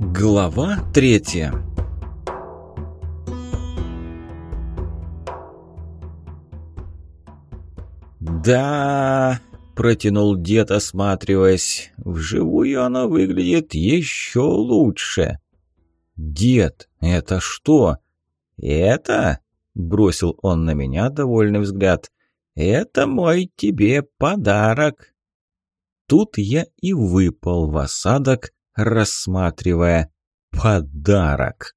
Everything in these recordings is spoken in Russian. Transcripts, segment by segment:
Глава третья «Да...» – протянул дед, осматриваясь. «Вживую оно выглядит еще лучше». «Дед, это что?» «Это?» – бросил он на меня довольный взгляд. «Это мой тебе подарок». Тут я и выпал в осадок, рассматривая подарок.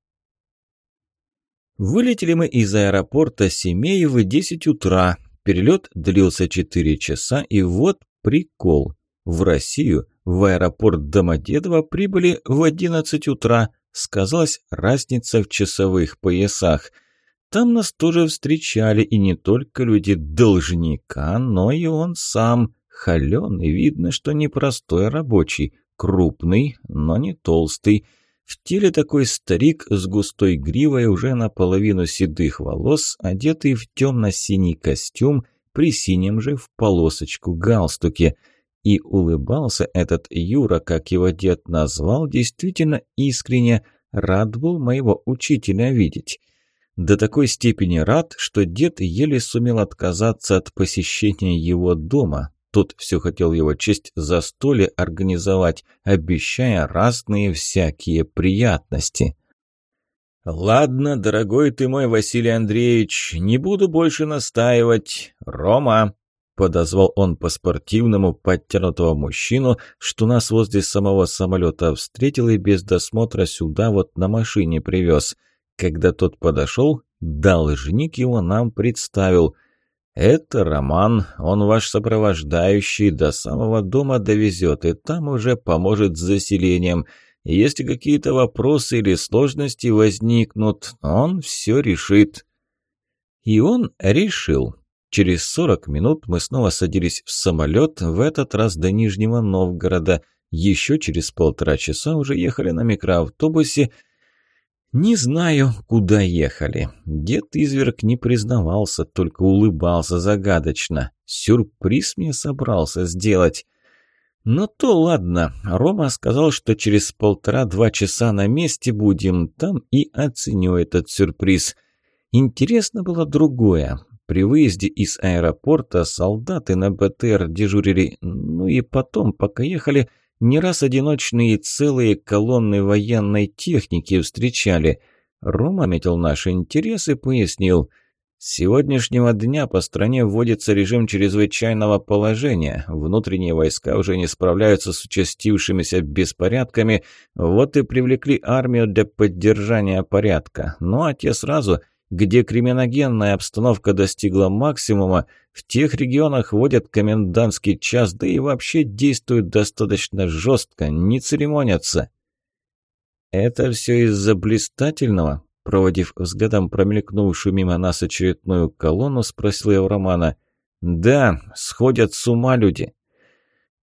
Вылетели мы из аэропорта Семей в 10 утра. Перелет длился 4 часа, и вот прикол. В Россию, в аэропорт Домодедово прибыли в 11 утра. Сказалась разница в часовых поясах. Там нас тоже встречали, и не только люди должника, но и он сам. Холеный, видно, что непростой рабочий, крупный, но не толстый. В теле такой старик с густой гривой, уже наполовину седых волос, одетый в темно-синий костюм, при синем же в полосочку галстуке. И улыбался этот Юра, как его дед назвал, действительно искренне, рад был моего учителя видеть. До такой степени рад, что дед еле сумел отказаться от посещения его дома, тот все хотел его честь застолье организовать, обещая разные всякие приятности. «Ладно, дорогой ты мой Василий Андреевич, не буду больше настаивать. Рома!» Подозвал он по-спортивному подтянутого мужчину, что нас возле самого самолета встретил и без досмотра сюда вот на машине привез. Когда тот подошел, должник его нам представил – «Это Роман, он ваш сопровождающий, до самого дома довезет, и там уже поможет с заселением. Если какие-то вопросы или сложности возникнут, он все решит». И он решил. Через сорок минут мы снова садились в самолет, в этот раз до Нижнего Новгорода. Еще через полтора часа уже ехали на микроавтобусе, не знаю, куда ехали. Дед-изверг не признавался, только улыбался загадочно. Сюрприз мне собрался сделать. Но то ладно. Рома сказал, что через полтора-два часа на месте будем, там и оценю этот сюрприз. Интересно было другое. При выезде из аэропорта солдаты на БТР дежурили, ну и потом, пока ехали, не раз одиночные целые колонны военной техники встречали. Рома метил наши интересы и пояснил. С сегодняшнего дня по стране вводится режим чрезвычайного положения. Внутренние войска уже не справляются с участившимися беспорядками, вот и привлекли армию для поддержания порядка. Ну а те сразу где криминогенная обстановка достигла максимума, в тех регионах вводят комендантский час, да и вообще действуют достаточно жестко, не церемонятся. «Это все из-за блистательного?» Проводив взглядом промелькнувшую мимо нас очередную колонну, спросил я у Романа. «Да, сходят с ума люди».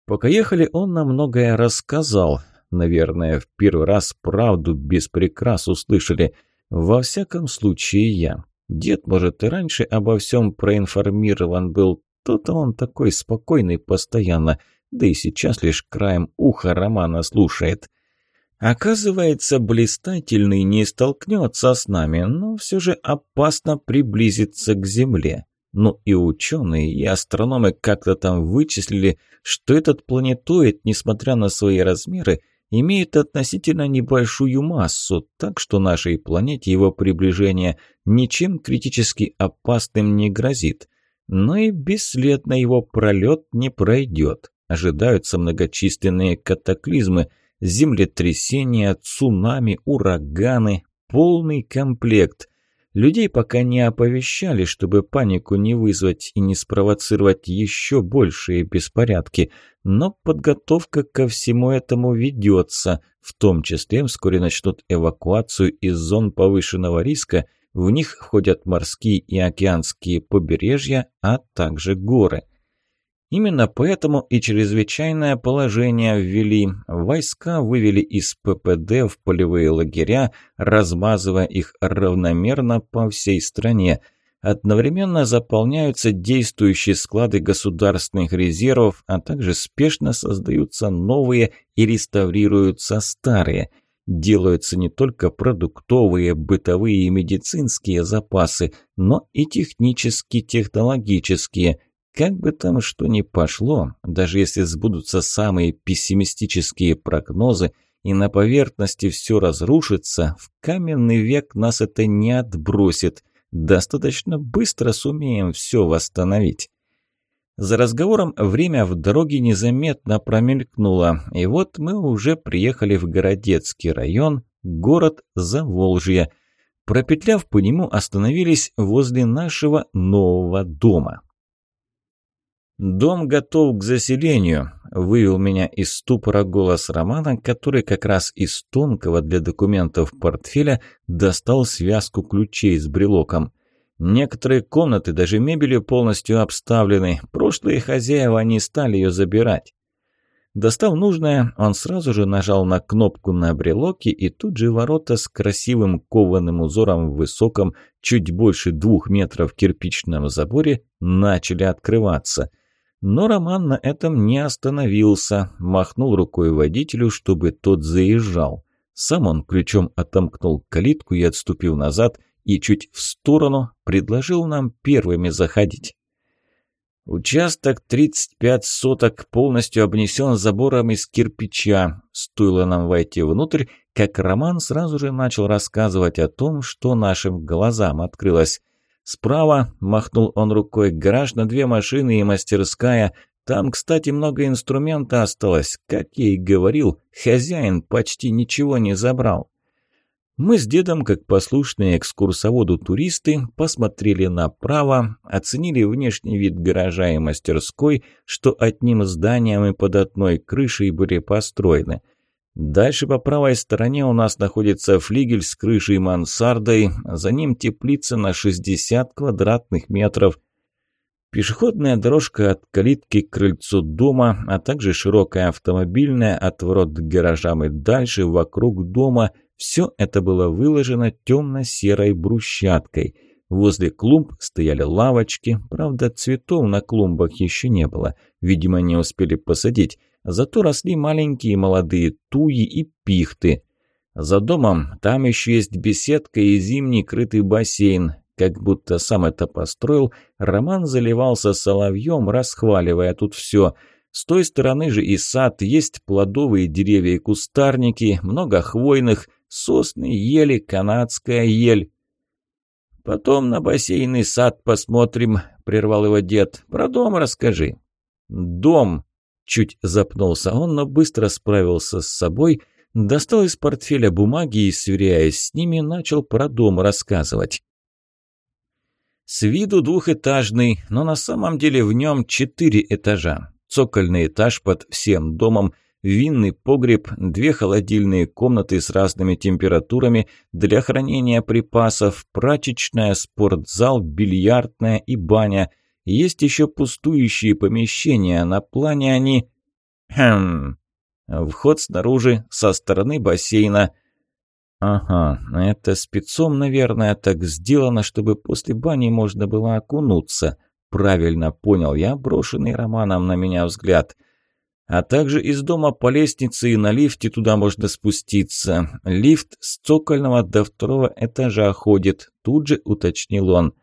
Пока ехали, он нам многое рассказал. Наверное, в первый раз правду без прикрас услышали – во всяком случае, я. Дед, может, и раньше обо всем проинформирован был, то-то он такой спокойный постоянно, да и сейчас лишь краем уха Романа слушает. Оказывается, блистательный не столкнется с нами, но все же опасно приблизиться к Земле. Ну и ученые, и астрономы как-то там вычислили, что этот планетоид, несмотря на свои размеры, имеет относительно небольшую массу, так что нашей планете его приближение ничем критически опасным не грозит. Но и бесследно его пролет не пройдет. Ожидаются многочисленные катаклизмы, землетрясения, цунами, ураганы, полный комплект. Людей пока не оповещали, чтобы панику не вызвать и не спровоцировать еще большие беспорядки, но подготовка ко всему этому ведется, в том числе вскоре начнут эвакуацию из зон повышенного риска, в них входят морские и океанские побережья, а также горы. Именно поэтому и чрезвычайное положение ввели. Войска вывели из ППД в полевые лагеря, размазывая их равномерно по всей стране. Одновременно заполняются действующие склады государственных резервов, а также спешно создаются новые и реставрируются старые. делаются не только продуктовые, бытовые и медицинские запасы, но и технически-технологические. Как бы там что ни пошло, даже если сбудутся самые пессимистические прогнозы и на поверхности все разрушится, в каменный век нас это не отбросит. Достаточно быстро сумеем все восстановить. За разговором время в дороге незаметно промелькнуло, и вот мы уже приехали в Городецкий район, город Заволжье. Пропетляв по нему, остановились возле нашего нового дома. «Дом готов к заселению», – вывел меня из ступора голос Романа, который как раз из тонкого для документов портфеля достал связку ключей с брелоком. Некоторые комнаты, даже мебелью полностью обставлены. Прошлые хозяева не стали ее забирать. Достав нужное, он сразу же нажал на кнопку на брелоке, и тут же ворота с красивым кованым узором в высоком, чуть больше двух метров кирпичном заборе начали открываться. Но Роман на этом не остановился, махнул рукой водителю, чтобы тот заезжал. Сам он ключом отомкнул калитку и, отступил назад, и чуть в сторону предложил нам первыми заходить. Участок 35 соток полностью обнесен забором из кирпича. Стоило нам войти внутрь, как Роман сразу же начал рассказывать о том, что нашим глазам открылось. Справа, махнул он рукой, гараж на две машины и мастерская. Там, кстати, много инструмента осталось. Как я и говорил, хозяин почти ничего не забрал. Мы с дедом, как послушные экскурсоводу туристы, посмотрели направо, оценили внешний вид гаража и мастерской, что одним зданием и под одной крышей были построены. Дальше по правой стороне у нас находится флигель с крышей и мансардой, за ним теплица на 60 квадратных метров. Пешеходная дорожка от калитки к крыльцу дома, а также широкая автомобильная от ворот к гаражам и дальше вокруг дома – все это было выложено темно-серой брусчаткой. Возле клумб стояли лавочки, правда, цветов на клумбах еще не было, видимо, не успели посадить, зато росли маленькие молодые туи и пихты. За домом там еще есть беседка и зимний крытый бассейн. Как будто сам это построил, Роман заливался соловьем, расхваливая тут все – с той стороны же и сад, есть плодовые деревья и кустарники, много хвойных, сосны, ели, канадская ель. «Потом на бассейный сад посмотрим», — прервал его дед. «Про дом расскажи». «Дом», — чуть запнулся он, но быстро справился с собой, достал из портфеля бумаги и, сверяясь с ними, начал про дом рассказывать. С виду двухэтажный, но на самом деле в нем четыре этажа. Цокольный этаж под всем домом — винный погреб, две холодильные комнаты с разными температурами для хранения припасов, прачечная, спортзал, бильярдная и баня. Есть еще пустующие помещения, на плане они... Хм... Вход снаружи, со стороны бассейна. Ага, это спецом, наверное, так сделано, чтобы после бани можно было окунуться. Правильно понял я, брошенный Романом на меня взгляд – а также из дома по лестнице и на лифте туда можно спуститься. Лифт с цокольного до второго этажа ходит, тут же уточнил он.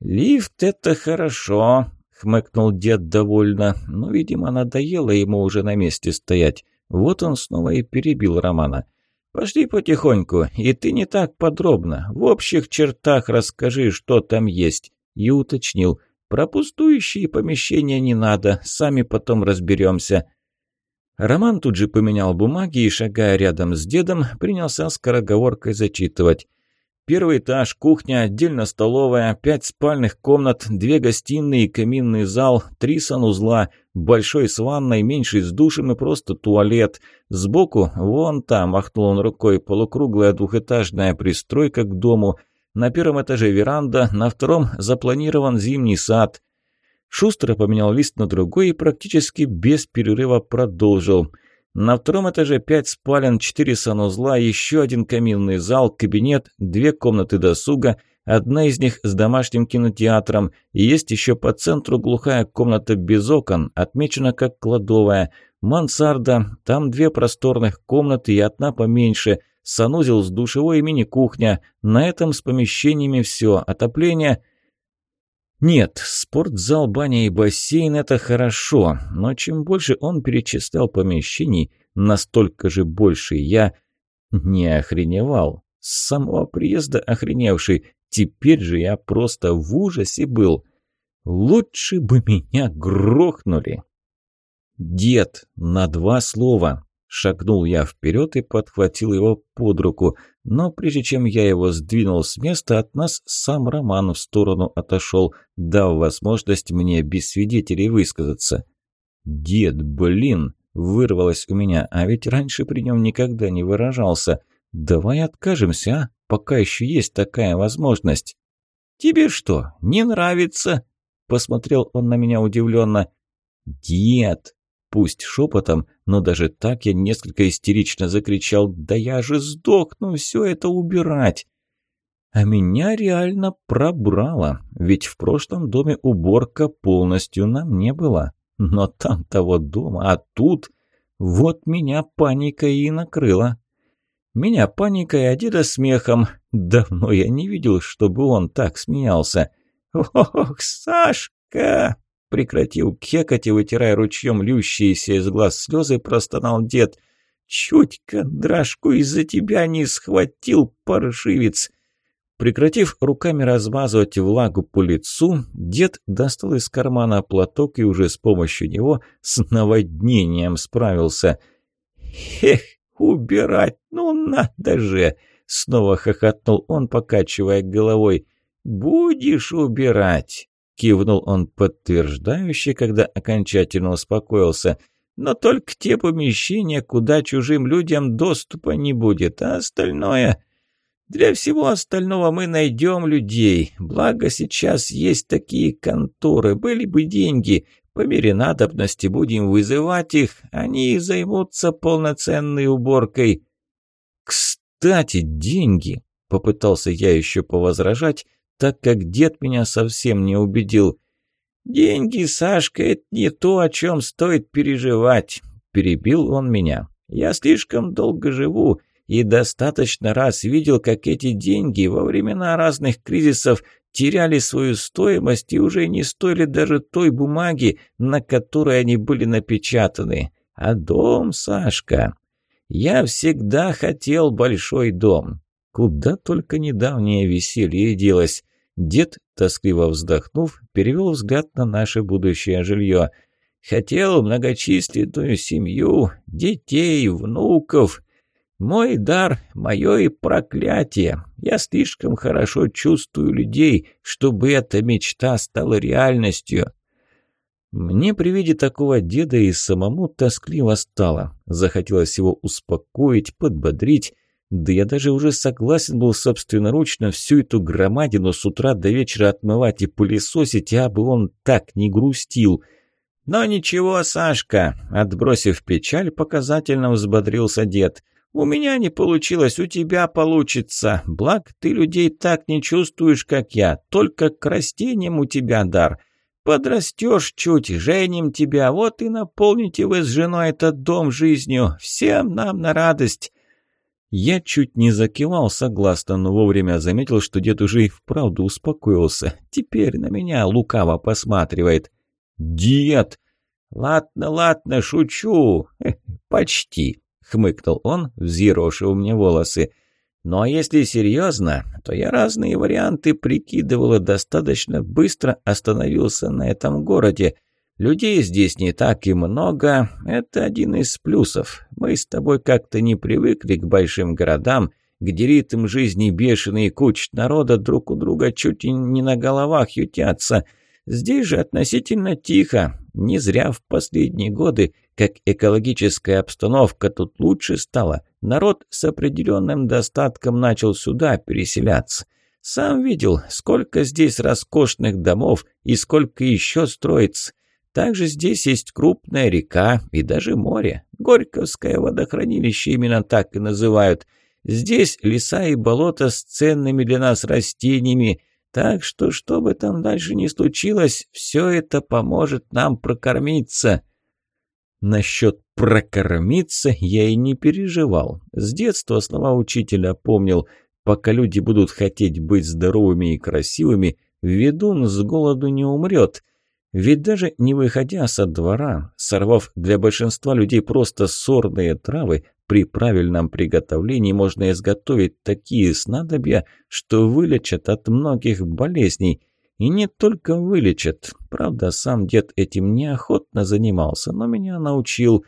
«Лифт — это хорошо», — хмыкнул дед довольно, но, видимо, надоело ему уже на месте стоять. Вот он снова и перебил Романа. «Пошли потихоньку, и ты не так подробно. В общих чертах расскажи, что там есть», — и уточнил — про пустующие помещения не надо, сами потом разберемся. Роман тут же поменял бумаги и, шагая рядом с дедом, принялся скороговоркой зачитывать. Первый этаж, кухня, отдельно столовая, пять спальных комнат, две гостиные, каминный зал, три санузла, большой с ванной, меньший с душем и просто туалет. Сбоку, вон там, махнул он рукой, полукруглая двухэтажная пристройка к дому – на первом этаже веранда, на втором запланирован зимний сад. Шустро поменял лист на другой и практически без перерыва продолжил. На втором этаже пять спален, четыре санузла, еще один каминный зал, кабинет, две комнаты досуга, Одна из них с домашним кинотеатром. И есть еще по центру глухая комната без окон, отмечена как кладовая. Мансарда, там две просторных комнаты и одна поменьше. Санузел с душевой и мини-кухня. На этом с помещениями все. Отопление... Нет, спортзал, баня и бассейн – это хорошо, но чем больше он перечислял помещений, настолько же больше я не охреневал. С самого приезда охреневший, теперь же я просто в ужасе был. Лучше бы меня грохнули. «Дед, на два слова!» Шагнул я вперед и подхватил его под руку, но прежде чем я его сдвинул с места, от нас сам Роман в сторону отошел, дав возможность мне без свидетелей высказаться. «Дед, блин!» – вырвалось у меня, а ведь раньше при нем никогда не выражался. «Давай откажемся, а? Пока еще есть такая возможность». «Тебе что, не нравится?» – посмотрел он на меня удивленно. «Дед!» Пусть шепотом, но даже так я несколько истерично закричал «Да я же сдохну все это убирать!» А меня реально пробрало, ведь в прошлом доме уборка полностью нам не была. Но там того дома, а тут... Вот меня паника и накрыла. Меня паникой, а деда смехом. Давно я не видел, чтобы он так смеялся. «Ох, Сашка!» Прекратил кекать и, вытирая ручьем льющиеся из глаз слезы, простонал дед. «Чуть кондрашку из-за тебя не схватил, паршивец!» Прекратив руками размазывать влагу по лицу, дед достал из кармана платок и уже с помощью него с наводнением справился. «Эх, убирать, ну надо же!» Снова хохотнул он, покачивая головой. «Будешь убирать!» Кивнул он подтверждающе, когда окончательно успокоился. «Но только те помещения, куда чужим людям доступа не будет, а остальное...» «Для всего остального мы найдем людей. Благо сейчас есть такие конторы. Были бы деньги, по мере надобности будем вызывать их, они займутся полноценной уборкой». «Кстати, деньги!» — попытался я еще повозражать, так как дед меня совсем не убедил. «Деньги, Сашка, это не то, о чем стоит переживать», – перебил он меня. «Я слишком долго живу и достаточно раз видел, как эти деньги во времена разных кризисов теряли свою стоимость и уже не стоили даже той бумаги, на которой они были напечатаны. А дом, Сашка, я всегда хотел большой дом. Куда только недавнее веселье делось. Дед, тоскливо вздохнув, перевел взгляд на наше будущее жилье. «Хотел многочисленную семью, детей, внуков. Мой дар – мое и проклятие. Я слишком хорошо чувствую людей, чтобы эта мечта стала реальностью». Мне при виде такого деда и самому тоскливо стало. Захотелось его успокоить, подбодрить, да я даже уже согласен был собственноручно всю эту громадину с утра до вечера отмывать и пылесосить, а бы он так не грустил. Но ничего, Сашка, отбросив печаль, показательно взбодрился дед. У меня не получилось, у тебя получится. Благ ты людей так не чувствуешь, как я, только к растениям у тебя дар. Подрастешь чуть, женим тебя, вот и наполните вы с женой этот дом жизнью. Всем нам на радость. Я чуть не закивал согласно, но вовремя заметил, что дед уже и вправду успокоился. Теперь на меня лукаво посматривает. «Дед!» «Ладно, ладно, шучу!» «Почти!» — хмыкнул он, взъерошив мне волосы. «Ну а если серьезно, то я разные варианты прикидывал и достаточно быстро остановился на этом городе. Людей здесь не так и много, это один из плюсов. Мы с тобой как-то не привыкли к большим городам, где ритм жизни бешеный и куч народа друг у друга чуть не на головах ютятся. Здесь же относительно тихо. Не зря в последние годы, как экологическая обстановка тут лучше стала, народ с определенным достатком начал сюда переселяться. Сам видел, сколько здесь роскошных домов и сколько еще строится. Также здесь есть крупная река и даже море. Горьковское водохранилище именно так и называют. Здесь леса и болота с ценными для нас растениями, так что, что бы там дальше ни случилось, все это поможет нам прокормиться». Насчет прокормиться я и не переживал. С детства слова учителя помнил. Пока люди будут хотеть быть здоровыми и красивыми, ведун с голоду не умрет. Ведь даже не выходя со двора, сорвав для большинства людей просто сорные травы, при правильном приготовлении можно изготовить такие снадобья, что вылечат от многих болезней. И не только вылечат. Правда, сам дед этим неохотно занимался, но меня научил.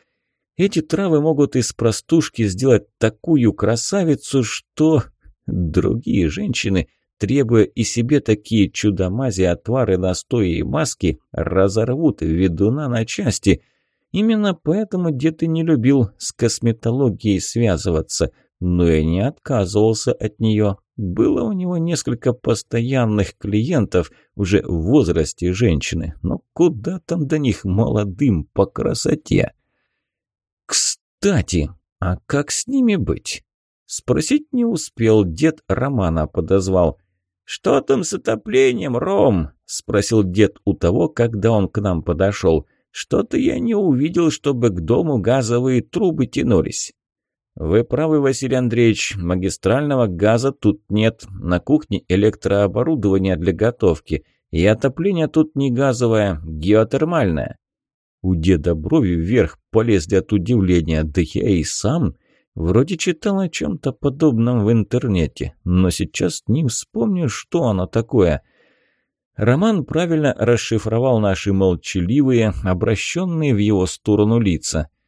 Эти травы могут из простушки сделать такую красавицу, что другие женщины, требуя и себе такие чудо-мази, отвары, настои и маски, разорвут ведуна на части. Именно поэтому дед и не любил с косметологией связываться, но и не отказывался от нее. Было у него несколько постоянных клиентов, уже в возрасте женщины, но куда там до них молодым по красоте? Кстати, а как с ними быть? Спросить не успел, дед Романа подозвал. «Что там с отоплением, Ром?» – спросил дед у того, когда он к нам подошел. «Что-то я не увидел, чтобы к дому газовые трубы тянулись». «Вы правы, Василий Андреевич, магистрального газа тут нет. На кухне электрооборудование для готовки. И отопление тут не газовое, геотермальное». У деда брови вверх полезли от удивления, да я и сам вроде читал о чем-то подобном в интернете, но сейчас не вспомню, что оно такое. Роман правильно расшифровал наши молчаливые, обращенные в его сторону лица –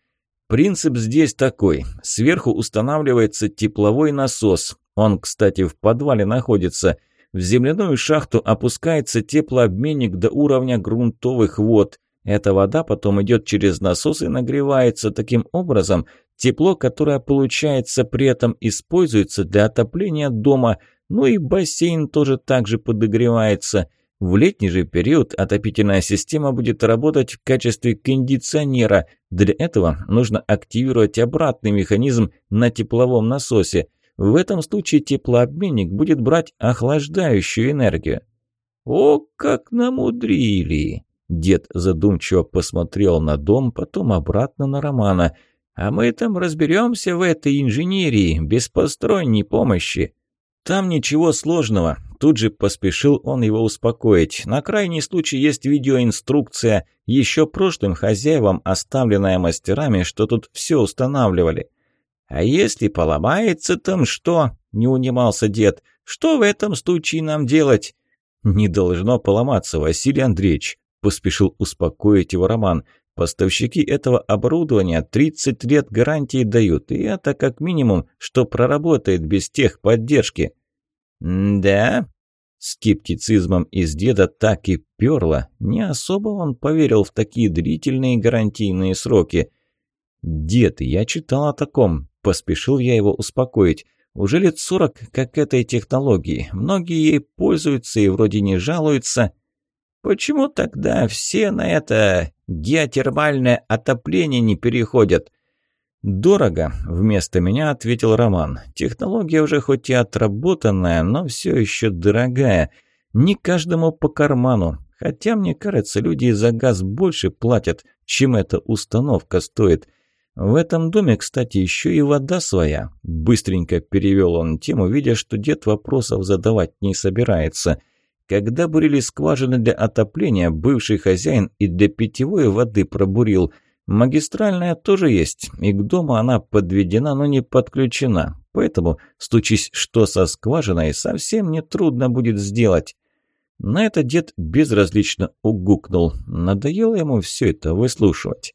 Принцип здесь такой. Сверху устанавливается тепловой насос. Он, кстати, в подвале находится. В земляную шахту опускается теплообменник до уровня грунтовых вод. Эта вода потом идет через насос и нагревается. Таким образом, тепло, которое получается при этом, используется для отопления дома. Ну и бассейн тоже также подогревается – в летний же период отопительная система будет работать в качестве кондиционера. Для этого нужно активировать обратный механизм на тепловом насосе. В этом случае теплообменник будет брать охлаждающую энергию. «О, как намудрили!» Дед задумчиво посмотрел на дом, потом обратно на Романа. «А мы там разберемся в этой инженерии, без посторонней помощи». «Там ничего сложного. Тут же поспешил он его успокоить. На крайний случай есть видеоинструкция, еще прошлым хозяевам, оставленная мастерами, что тут все устанавливали. «А если поломается там что?» – не унимался дед. «Что в этом случае нам делать?» «Не должно поломаться, Василий Андреевич», – поспешил успокоить его Роман. «Поставщики этого оборудования 30 лет гарантии дают, и это как минимум, что проработает без техподдержки». «Да?» Скептицизмом из деда так и перло. Не особо он поверил в такие длительные гарантийные сроки. «Дед, я читал о таком», – поспешил я его успокоить. «Уже лет сорок, как этой технологии. Многие ей пользуются и вроде не жалуются». «Почему тогда все на это геотермальное отопление не переходят?» «Дорого», – вместо меня ответил Роман. «Технология уже хоть и отработанная, но все еще дорогая. Не каждому по карману. Хотя, мне кажется, люди за газ больше платят, чем эта установка стоит. В этом доме, кстати, еще и вода своя». Быстренько перевел он тему, видя, что дед вопросов задавать не собирается. Когда бурили скважины для отопления, бывший хозяин и для питьевой воды пробурил – Магистральная тоже есть, и к дому она подведена, но не подключена. Поэтому, стучись что со скважиной, совсем не трудно будет сделать. На это дед безразлично угукнул. Надоело ему все это выслушивать.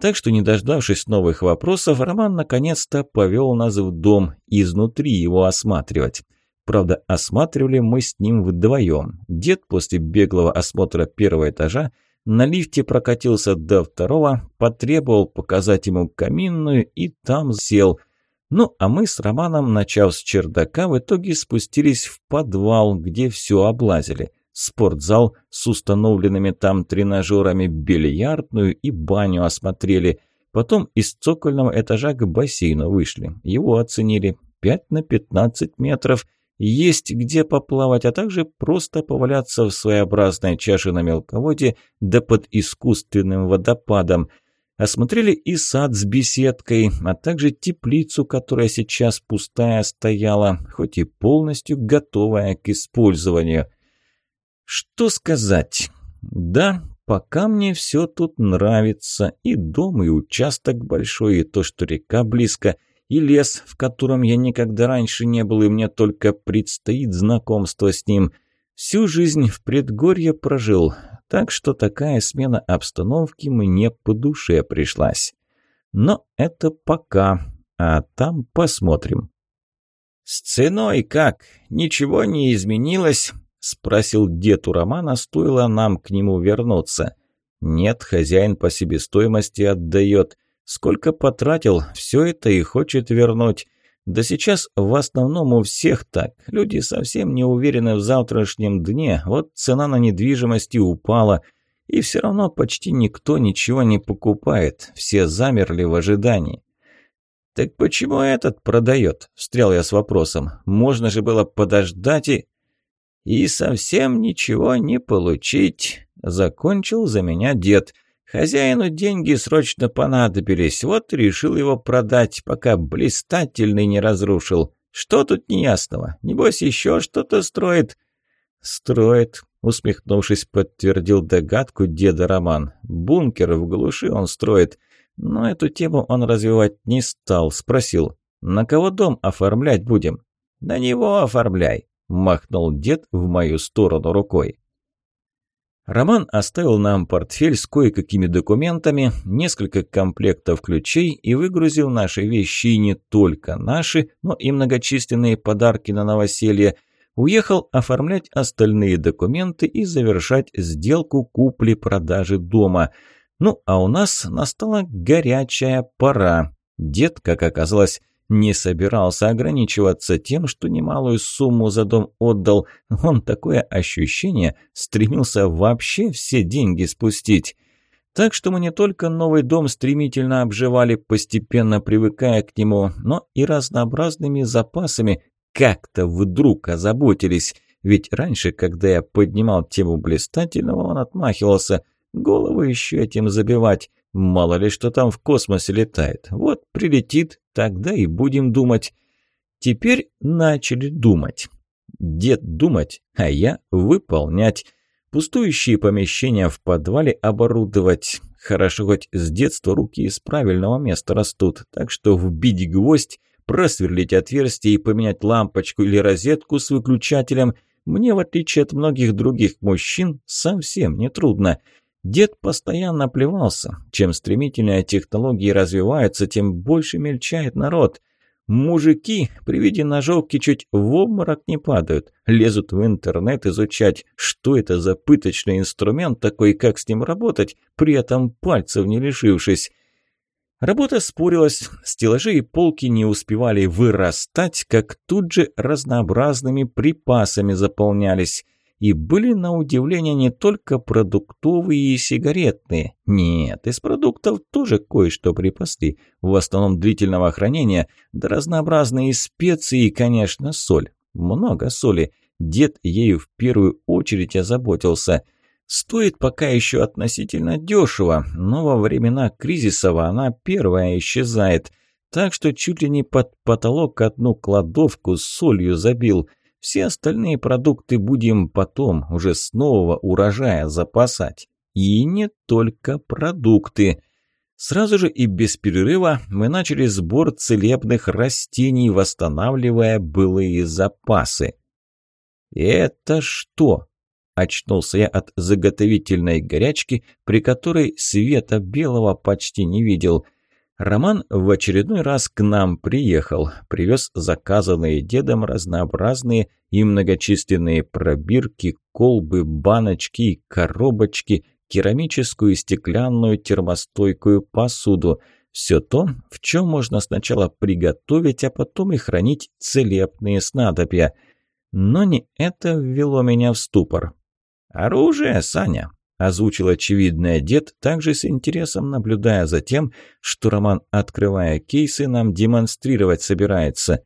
Так что, не дождавшись новых вопросов, Роман наконец-то повел нас в дом, изнутри его осматривать. Правда, осматривали мы с ним вдвоем. Дед после беглого осмотра первого этажа на лифте прокатился до второго, потребовал показать ему каминную и там сел. Ну, а мы с Романом, начав с чердака, в итоге спустились в подвал, где все облазили. Спортзал с установленными там тренажерами, бильярдную и баню осмотрели. Потом из цокольного этажа к бассейну вышли. Его оценили. 5 на 15 метров. Есть где поплавать, а также просто поваляться в своеобразной чаше на мелководье да под искусственным водопадом. Осмотрели и сад с беседкой, а также теплицу, которая сейчас пустая стояла, хоть и полностью готовая к использованию. Что сказать? Да, пока мне все тут нравится. И дом, и участок большой, и то, что река близко, и лес, в котором я никогда раньше не был, и мне только предстоит знакомство с ним. Всю жизнь в предгорье прожил, так что такая смена обстановки мне по душе пришлась. Но это пока, а там посмотрим. «С ценой как? Ничего не изменилось?» Спросил дед у Романа, стоило нам к нему вернуться. Нет, хозяин по себестоимости отдает. Сколько потратил, все это и хочет вернуть. Да сейчас в основном у всех так. Люди совсем не уверены в завтрашнем дне. Вот цена на недвижимости упала. И все равно почти никто ничего не покупает. Все замерли в ожидании. «Так почему этот продает?» – встрял я с вопросом. «Можно же было подождать и...» «И совсем ничего не получить», — закончил за меня дед. «Хозяину деньги срочно понадобились, вот решил его продать, пока блистательный не разрушил. Что тут неясного? Небось, еще что-то строит?» «Строит», — усмехнувшись, подтвердил догадку деда Роман. «Бункер в глуши он строит». Но эту тему он развивать не стал, спросил. «На кого дом оформлять будем?» «На него оформляй», – махнул дед в мою сторону рукой. Роман оставил нам портфель с кое-какими документами, несколько комплектов ключей и выгрузил наши вещи, и не только наши, но и многочисленные подарки на новоселье, уехал оформлять остальные документы и завершать сделку купли-продажи дома. Ну, а у нас настала горячая пора. Дед, как оказалось, не собирался ограничиваться тем, что немалую сумму за дом отдал. Он такое ощущение стремился вообще все деньги спустить. Так что мы не только новый дом стремительно обживали, постепенно привыкая к нему, но и разнообразными запасами как-то вдруг озаботились. Ведь раньше, когда я поднимал тему блистательного, он отмахивался. Голову еще этим забивать. Мало ли что там в космосе летает. Вот прилетит, тогда и будем думать. Теперь начали думать. Дед думать, а я выполнять. Пустующие помещения в подвале оборудовать. Хорошо, хоть с детства руки из правильного места растут, так что вбить гвоздь, просверлить отверстие и поменять лампочку или розетку с выключателем мне, в отличие от многих других мужчин, совсем не трудно. Дед постоянно плевался. Чем стремительнее технологии развиваются, тем больше мельчает народ. Мужики при виде ножовки чуть в обморок не падают. Лезут в интернет изучать, что это за пыточный инструмент такой, как с ним работать, при этом пальцев не лишившись. Работа спорилась, стеллажи и полки не успевали вырастать, как тут же разнообразными припасами заполнялись и были на удивление не только продуктовые и сигаретные. Нет, из продуктов тоже кое-что припасли, в основном длительного хранения, да разнообразные специи и, конечно, соль. Много соли. Дед ею в первую очередь озаботился. Стоит пока еще относительно дешево, но во времена кризисова она первая исчезает. Так что чуть ли не под потолок одну кладовку с солью забил – все остальные продукты будем потом, уже с нового урожая запасать. И не только продукты. Сразу же и без перерыва мы начали сбор целебных растений, восстанавливая былые запасы. «Это что?» – очнулся я от заготовительной горячки, при которой света белого почти не видел. Роман в очередной раз к нам приехал, привез заказанные дедом разнообразные и многочисленные пробирки, колбы, баночки и коробочки, керамическую и стеклянную термостойкую посуду. Все то, в чем можно сначала приготовить, а потом и хранить целебные снадобья. Но не это ввело меня в ступор. «Оружие, Саня!» Озвучил очевидное дед, также с интересом наблюдая за тем, что Роман, открывая кейсы, нам демонстрировать собирается.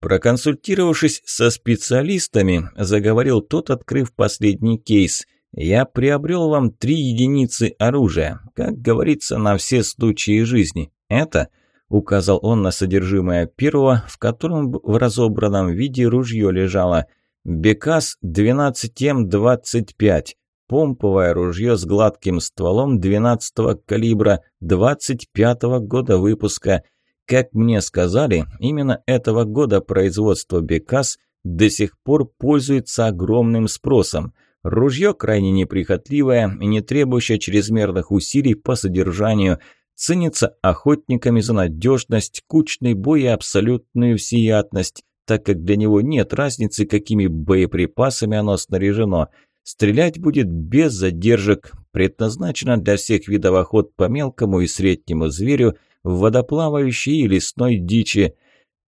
Проконсультировавшись со специалистами, заговорил тот, открыв последний кейс. «Я приобрел вам три единицы оружия, как говорится, на все случаи жизни. Это...» — указал он на содержимое первого, в котором в разобранном виде ружье лежало. «Бекас 12М25, помповое ружье с гладким стволом 12-го калибра 25-го года выпуска. Как мне сказали, именно этого года производство Бекас до сих пор пользуется огромным спросом. Ружье крайне неприхотливое и не требующее чрезмерных усилий по содержанию, ценится охотниками за надежность, кучный бой и абсолютную всеядность, так как для него нет разницы, какими боеприпасами оно снаряжено – Стрелять будет без задержек, предназначено для всех видов охот по мелкому и среднему зверю, водоплавающей и лесной дичи.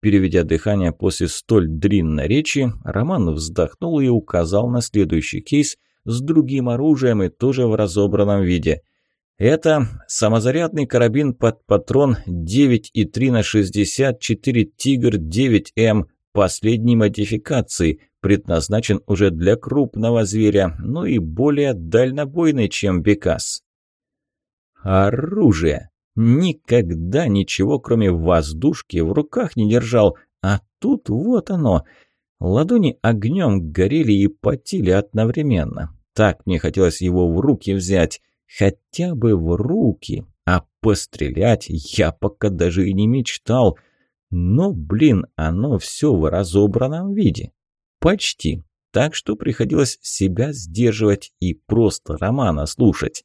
Переведя дыхание после столь длинной речи, Роман вздохнул и указал на следующий кейс с другим оружием и тоже в разобранном виде. Это самозарядный карабин под патрон 9,3 на 64 «Тигр 9М» последней модификации – предназначен уже для крупного зверя, но и более дальнобойный, чем Бекас. Оружие. Никогда ничего, кроме воздушки, в руках не держал, а тут вот оно. Ладони огнем горели и потели одновременно. Так мне хотелось его в руки взять, хотя бы в руки, а пострелять я пока даже и не мечтал. Но, блин, оно все в разобранном виде. Почти. Так что приходилось себя сдерживать и просто романа слушать.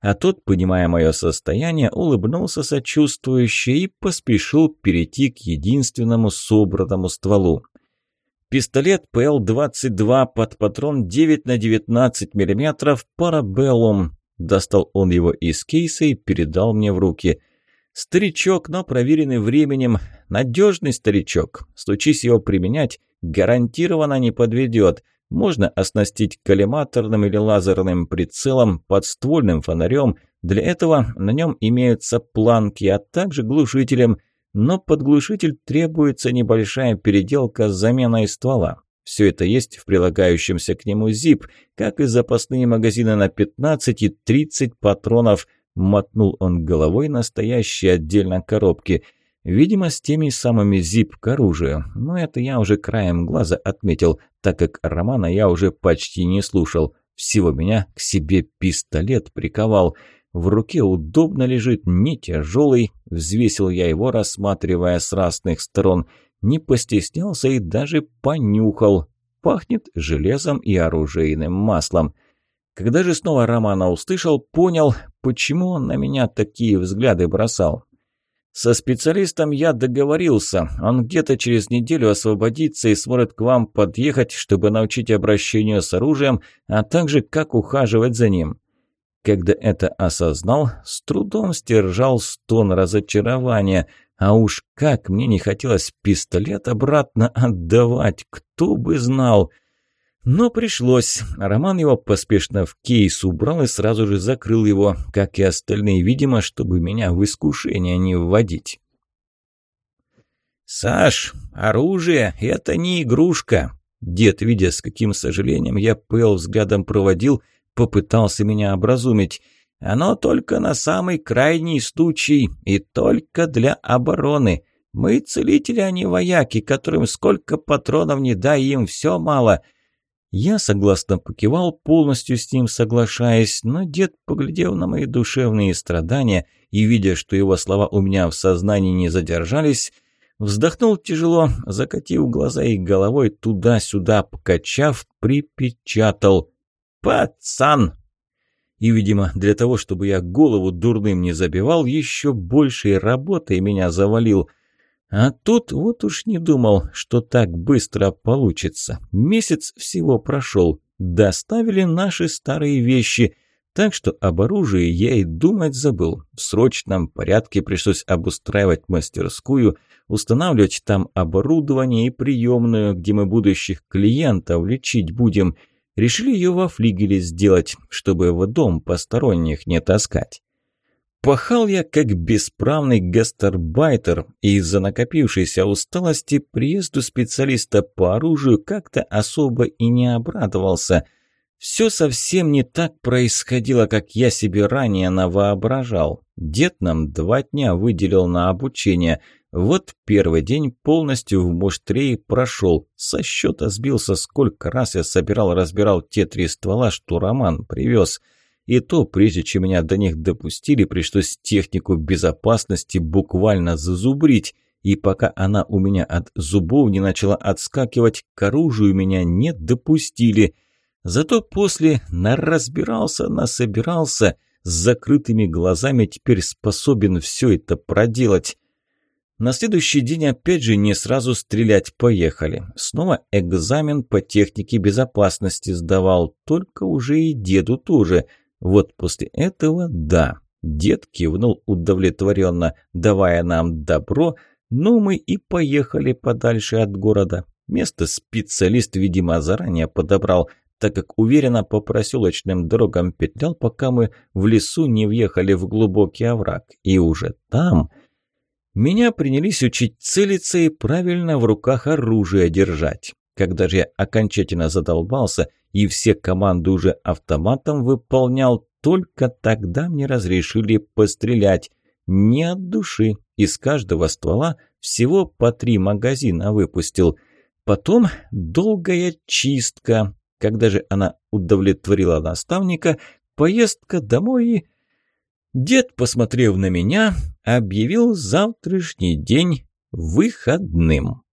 А тот, понимая мое состояние, улыбнулся сочувствующе и поспешил перейти к единственному собранному стволу. Пистолет ПЛ-22 под патрон 9 на 19 мм парабеллум. Достал он его из кейса и передал мне в руки. Старичок, но проверенный временем. Надежный старичок. Стучись его применять, гарантированно не подведет. Можно оснастить коллиматорным или лазерным прицелом, подствольным фонарем. Для этого на нем имеются планки, а также глушителем. Но под глушитель требуется небольшая переделка с заменой ствола. Все это есть в прилагающемся к нему ZIP, как и запасные магазины на 15 и 30 патронов. Мотнул он головой настоящей отдельно коробки – Видимо, с теми самыми зип к оружию. Но это я уже краем глаза отметил, так как Романа я уже почти не слушал. Всего меня к себе пистолет приковал. В руке удобно лежит, не тяжелый. Взвесил я его, рассматривая с разных сторон. Не постеснялся и даже понюхал. Пахнет железом и оружейным маслом. Когда же снова Романа услышал, понял, почему он на меня такие взгляды бросал. Со специалистом я договорился. Он где-то через неделю освободится и сможет к вам подъехать, чтобы научить обращению с оружием, а также как ухаживать за ним. Когда это осознал, с трудом стержал стон разочарования. А уж как мне не хотелось пистолет обратно отдавать, кто бы знал. Но пришлось. Роман его поспешно в кейс убрал и сразу же закрыл его, как и остальные, видимо, чтобы меня в искушение не вводить. «Саш, оружие — это не игрушка!» Дед, видя, с каким сожалением я Пэл взглядом проводил, попытался меня образумить. «Оно только на самый крайний случай и только для обороны. Мы целители, а не вояки, которым сколько патронов не дай, им все мало». Я согласно покивал, полностью с ним соглашаясь, но дед, поглядев на мои душевные страдания и видя, что его слова у меня в сознании не задержались, вздохнул тяжело, закатив глаза и головой туда-сюда покачав, припечатал «Пацан!» И, видимо, для того, чтобы я голову дурным не забивал, еще большей работой меня завалил – а тут вот уж не думал, что так быстро получится. Месяц всего прошел. Доставили наши старые вещи. Так что об оружии я и думать забыл. В срочном порядке пришлось обустраивать мастерскую, устанавливать там оборудование и приемную, где мы будущих клиентов лечить будем. Решили ее во флигеле сделать, чтобы в дом посторонних не таскать. Пахал я как бесправный гастарбайтер, и из-за накопившейся усталости приезду специалиста по оружию как-то особо и не обрадовался. Все совсем не так происходило, как я себе ранее навоображал. Дед нам два дня выделил на обучение. Вот первый день полностью в муштрее прошел. Со счета сбился, сколько раз я собирал-разбирал те три ствола, что Роман привез – и то, прежде чем меня до них допустили, пришлось технику безопасности буквально зазубрить. И пока она у меня от зубов не начала отскакивать, к оружию меня не допустили. Зато после наразбирался, насобирался, с закрытыми глазами теперь способен все это проделать. На следующий день опять же не сразу стрелять поехали. Снова экзамен по технике безопасности сдавал, только уже и деду тоже – вот после этого да, дед кивнул удовлетворенно, давая нам добро, но мы и поехали подальше от города. Место специалист, видимо, заранее подобрал, так как уверенно по проселочным дорогам петлял, пока мы в лесу не въехали в глубокий овраг. И уже там меня принялись учить целиться и правильно в руках оружие держать. Когда же я окончательно задолбался и все команды уже автоматом выполнял, только тогда мне разрешили пострелять. Не от души. Из каждого ствола всего по три магазина выпустил. Потом долгая чистка. Когда же она удовлетворила наставника, поездка домой и... Дед, посмотрев на меня, объявил завтрашний день выходным.